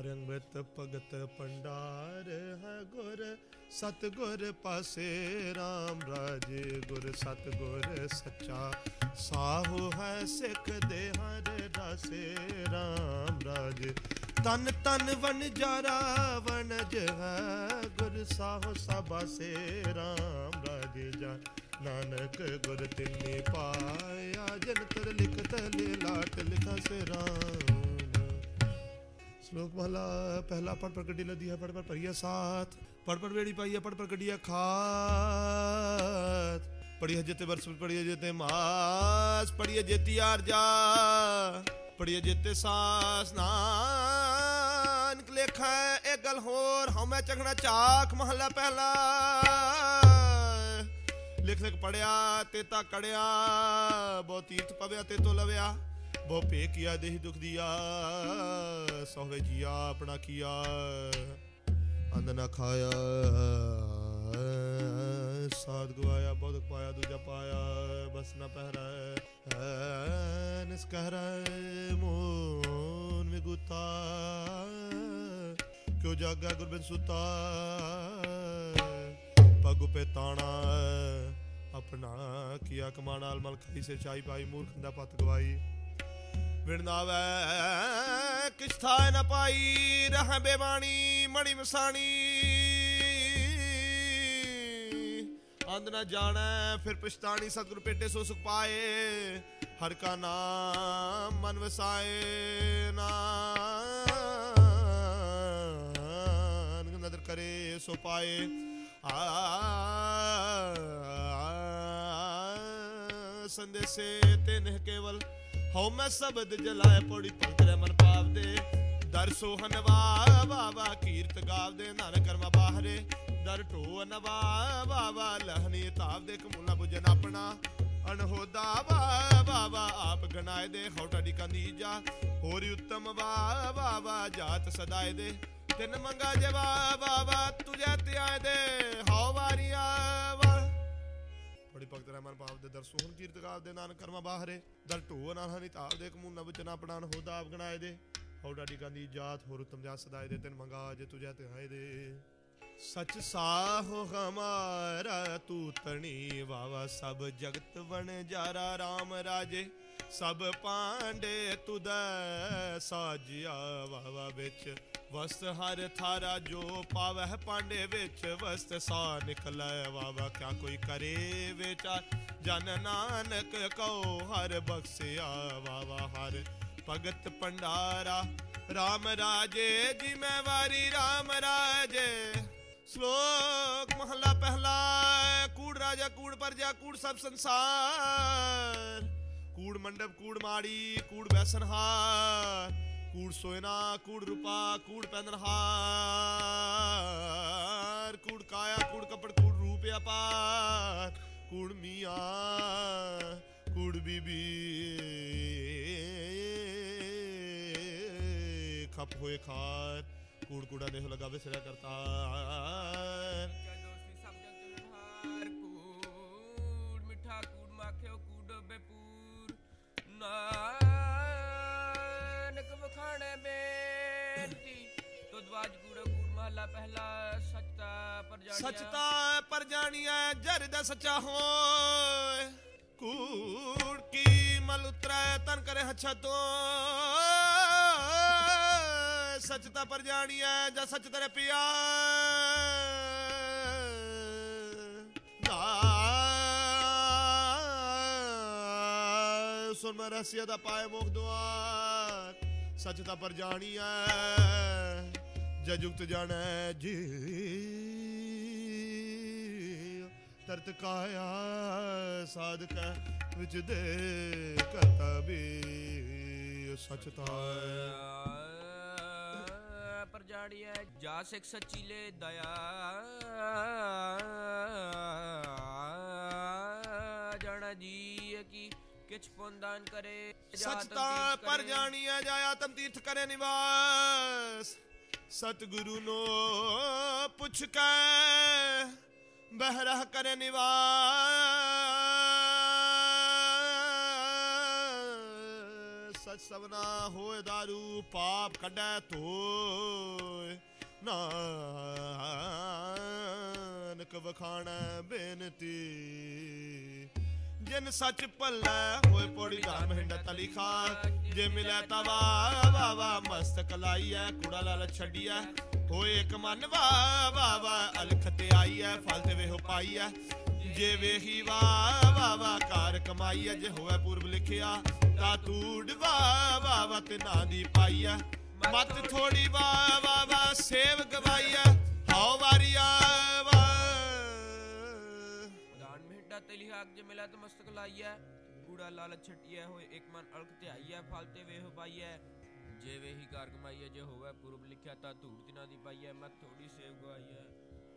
ਅਰੰਗਤ ਭਗਤ ਪੰਡਾਰ ਹੈ ਗੁਰ ਸਤ ਗੁਰ ਪਾਸੇ RAM ਰਾਜੇ ਗੁਰ ਸਤ ਗੁਰ ਸੱਚਾ, ਸਾਹੋ ਹੈ ਸਿੱਖ ਦੇ ਹਰ ਰਾਸੇ RAM ਰਾਜੇ। ਤਨ ਤਨ ਵਨ ਜਾਰਾ ਵਣਜ ਹੈ ਗੁਰ ਸਾਹੋ ਸਬਾਸੇ RAM ਰਾਜੇ ਜਾ। ਨਾਨਕ ਗੁਰ ਤਿੰਨੇ ਪਾਇਆ ਜਨ ਤਰ ਲਿਖਤ ਲੈ ਲਾਟ ਲਿਖਾ ਸੇ ਰਾਮ। ਸ਼ਲੋਕ ਮਹਲਾ, ਪਹਿਲਾ ਪੜ ਪੜ ਗੱਡੀ ਲਦੀ ਹੈ ਪੜ ਪੜ ਭਰੀਆ ਸਾਥ। ਪੜ ਪੜ ਵੇੜੀ ਪਾਈ ਹੈ ਪੜ ਪੜ ਗੱਡੀਆ ਖਾਤ। ਪੜੀ ਹੈ ਜਿਤੇ ਵਰਸ ਪੜੀ ਹੈ ਜਿਤੇ ਮਾਸ। ਪੜੀ ਹੈ ਜਿਤੀ ਆਰਜਾ ਪੜੀ ਹੈ ਜਿਤੇ ਸਾਸ। ਨਾਨਕ ਲੇਖਾ, ਇਹ ਗੱਲ ਹੋਰ। ਹਉਮੈ ਚਖਣਾ ਚਾਖ, ਮਹਲਾ ਪਹਿਲਾ। ਲਿਖ ਲਿਖ ਪੜਿਆ ਤੇ ਤਾ ਕੜਿਆ। ਬਹੁ ਤੀਰਥ ਪਵਿਆ, ਤੇ ਤੋ ਲਵਿਆ। ਬਹੁ ਭੇ ਕੀਆ ਦੇਹ ਦੁਖ ਦੀਆ ਸੋਵੇ ਜੀਆ ਆਪਣਾ ਕੀਆ, ਅੰਨ ਨਾ ਖਾਇਆ, ਸਾਧ ਗਵਾਇਆ ਬਹੁਤ ਪਾਇਆ, ਦੂਜਾ ਪਾਇਆ, ਬਸ ਨਾ ਪਹਿਰਾ, ਨਿਸ ਕਹਿਰਾ, ਮੋਨ ਵਿਗੁਤਾ, ਕਿਉ ਜਾਗਾ ਗੁਰਬਿੰਦ ਸੁਤਾ, ਪਗ ਪੇ ਤਾਣਾ, ਆਪਣਾ ਕੀਆ ਕਮਾਣਾਲ ਮਲ ਖਾਈ ਸੇ ਚਾਈ ਪਾਈ, ਮੂਰਖ ਦਾ ਪਤ ਗਵਾਈ। ਵਿਣਨਾਵੇ ਕਿਛ ਥਾਇ ਨ ਪਾਈ ਰਹਿ ਬੇਬਾਣੀ, ਮਣੀ ਮਸਾਣੀ। ਅੰਧ ਨਾ ਜਾਣੈ, ਫਿਰ ਪਛਤਾਣੀ, ਸਤਿਗੁਰ ਪੇਟੇ ਸੋ ਸੁਖ ਪਾਏ। ਹਰ ਕਾ ਨਾਮ ਮਨ ਵਸਾਏ ਨਾਨਕ ਨਦਰ ਕਰੇ ਸੋ ਪਾਏ। ਆ ਸੰਦੇਸੇ ਤੇ ਨਹਿ ਕੇਵਲ ਹਉ ਮੈਂ ਸ਼ਬਦ ਜਲਾਏ ਪੋੜੀ ਪੰਤਰੇ ਮਨ ਪਾਵਦੇ ਦਰ ਸੋਹਨ ਵਾ ਵਾ ਵਾ ਕੀਰਤ ਗਾਵਦੇ ਨਰ ਕਰਮਾ ਬਾਹਰੇ ਦਰ ਢੋ ਨਵਾ ਵਾ ਵਾ ਲਹਨੀ ਤਾਵਦੇ ਕਮੁਨਾ ਬੁਜਨ ਆਪਣਾ ਅਣਹੋਦਾ ਵਾ ਵਾ ਵਾ ਆਪ ਗਣਾਏ ਦੇ ਹੌਟਾ ਦੀ ਕੰਦੀਜਾ ਹੋਰੀ ਉੱਤਮ ਵਾ ਵਾ ਵਾ ਜਾਤ ਸਦਾਏ ਦੇ ਤਿੰਨ ਮੰਗਾ ਜਵਾ ਵਾ ਵਾ ਤੁਝੇ ਧਿਆਏ ਦੇ ਹਉ ਵਾਰੀਆ ਵਾ ਭਗਤ ਰਹਿਮਨ ਪਾਪ ਦੇ ਦਰ ਸੋਹਣ ਕੀਰਤ ਦੇ ਨਾਨਕ ਕਰਮਾ ਬਾਹਰੇ। ਦਰ ਢੋ ਨਾਲ ਹਨੀ ਤਾਪ ਦੇ ਕਮੂਨਾ ਬਚਨਾ ਪੜਾਨ ਹੋਦਾ ਆਪ ਗਣਾਏ ਦੇ। ਹੌਡਾ ਦੀ ਗਾਂਦੀ ਜਾਤ ਹੋਰ ਉਤਮ ਜਾ ਸਦਾਏ ਦੇ, ਤਿੰਨ ਮੰਗਾ ਜੇ ਤੁਝੇ ਧਿਆਏ ਦੇ। ਸਚ ਸਾਹੋ ਹਮਾਰਾ ਤੂ ਤਣੀ ਵਾਵਾ, ਸਭ ਜਗਤ ਵਣ ਜਾਰਾ RAM ਰਾਜੇ। ਸਭ ਪਾਂਡੇ ਤੁਦ ਸਾਜਿਆ ਵਾਵਾ ਵਿੱਚ। ਵਸਤ ਹਰ ਥਾਰਾ ਜੋ ਪਾਵਹਿ ਪਾਂਡੇ ਵਿੱਚ। ਵਸਤ ਸਾ ਨਿਕਲੈ ਵਾਵਾ ਕਿਆ ਕੋਈ ਕਰੇ ਵਿਚਾਰ ਜਨ ਨਾਨਕ ਕਉ ਹਰ ਬਖਸਿਆ ਵਾਵਾ ਹਰ ਭਗਤ ਪੰਡਾਰਾ ਰਾਮ ਰਾਜੇ ਜੀ, ਮੈਂ ਵਾਰੀ RAM ਰਾਜੇ। ਸ਼ਲੋਕ ਮਹਲਾ ਪਹਿਲਾ ਕੂੜ ਰਾਜਾ, ਕੂੜ ਪਰਜਾ, ਕੂੜ ਸਭ ਸੰਸਾਰ। ਕੂੜ ਮੰਡਪ, ਕੂੜ ਮਾੜੀ, ਕੂੜ ਬੈਸਨਹਾਰ, ਕੂੜ ਸੋਇਨਾ, ਕੂੜ ਰੂਪਾ, ਕੂੜ ਪੈਂਦਨਹਾਰ ਕੂੜ ਕਾਇਆ, ਕੂੜ ਕਪੜ ਕੂੜ ਰੂਪ ਅਪਾਰ, ਕੂੜ ਮੀਆਂ, ਕੂੜ ਬੀਬੀ। ਖਪ ਹੋਏ ਖਾਰ, ਕੂੜ ਕੂੜਾ ਦੇਹ ਲਗਾਵੇ ਸਿਰਾ ਕਰਤਾ ਤੁਦਵਾਜ ਕੂੜ ਮਹਲਾ ਪਹਿਲਾ ਸਚਤਾ ਪਰ ਜਾਣਿਆ ਸਚਤਾ ਪਰ ਜਰ ਦਾ ਸੱਚਾ ਹੋਏ। ਕੂੜ ਕੀ ਮਲ ਉਤਰੈ ਤਨ ਕਰੇ ਹੱਛਾ ਤੋਂ ਸਚਤਾ ਪਰ ਜਾਂ ਸਚ ਤੇਰੇ ਪਿਆ। ਨਾ ਸੁਨ ਮੈਂ ਰਸੀਆ ਦਾ ਪਾਏ ਮੁਖ ਦੁਆਰ। ਸਚਤਾ ਪਰ ਜਾਣੀਐ ਜਜੁਗਤ ਜਾਣੈ ਜੀ ਤਰਤ ਕਾਇਆ ਸਾਧਕ ਵਿੱਚ ਦੇ ਕਰਤਾ ਵੀ ਸਚਤਾ ਪਰ ਜਾਣੀਐ ਜਾ ਸਿੱਖ ਸੱਚੀ ਲੈ ਦਇਆ। ਜਾਣਾ ਜੀ ਕੀ ਕਿਛ ਪੁੰਦਾਨ ਕਰੇ ਜਾ ਸਚਤਾ ਪਰ। ਜਾਣੀਐ ਜਾਇਆ ਤਮ ਤੀਰਥ ਕਰੇ ਨਿਵਾਸ। ਸਤਿਗੁਰੂ ਨੂੰ ਪੁੱਛ ਕੇ ਬਹਿਰਾ ਕਰ ਨਿਵਾਸ। ਸਚ ਸਵਨਾ ਹੋਏ ਦਾਰੂ, ਪਾਪ ਕੱਢੈ ਧੋਏ ਨਾਨਕ ਵਖਾਣਾ ਬੇਨਤੀ। ਜਿਨ ਸੱਚ ਭੱਲਾ ਹੋਏ ਪੋੜੀ ਧਰਮ ਹਿੰਡ ਤਲੀ ਖਾ ਜੇ ਮਿਲੈ ਤਾ ਵਾ ਵਾ ਵਾ ਮਸਤਕ ਲਾਈਐ ਕੁੜਾ ਲਾਲ ਛੱਡੀਐ ਹੋਏ ਇੱਕ ਮਨ ਵਾ ਵਾ ਵਾ ਅਲਖ ਤੇ ਆਈਐ ਫਲ ਤੇ ਵੇਹੋ ਪਾਈਐ ਜੇ ਵੇਹੀ ਵਾ ਵਾ ਵਾ ਕਾਰ ਕਮਾਈਐ ਜੇ ਹੋਵੇ ਪੂਰਬ ਲਿਖਿਆ ਤਾ ਤੂੜ ਵਾ ਵਾ ਵਾ ਤੇ ਨਾਂ ਦੀ ਪਾਈਐ ਮਤ ਥੋੜੀ ਵਾ ਵਾ ਵਾ ਸੇਵ ਗਵਾਈਐ ਹਉ ਵਾਰੀਆ ਵਾ ਉਦਾਨ ਤੇ ਲਿਹਾਕ ਜੇ ਮਿਲਾ ਤੇ ਮਸਤਕ ਲਾਈਐ ਕੂੜਾ ਲਾਲਚ ਛਟਿਐ ਹੋਏ ਇੱਕ ਮਨ ਅਲਖ ਧਿਆਈਐ ਫਲ ਤੇ ਵੇਹ ਪਾਈਐ ਜੇ ਵੇਹੀ ਕਾਰ ਕਮਾਈਐ ਜੇ ਹੋਵੇ ਪੂਰਬ ਲਿਖਿਆ ਤਾਂ ਧੂੜ ਤਿਨਾ ਦੀ ਪਾਈਐ ਮਤ ਥੋੜੀ ਸੇਵ ਗਵਾਈਐ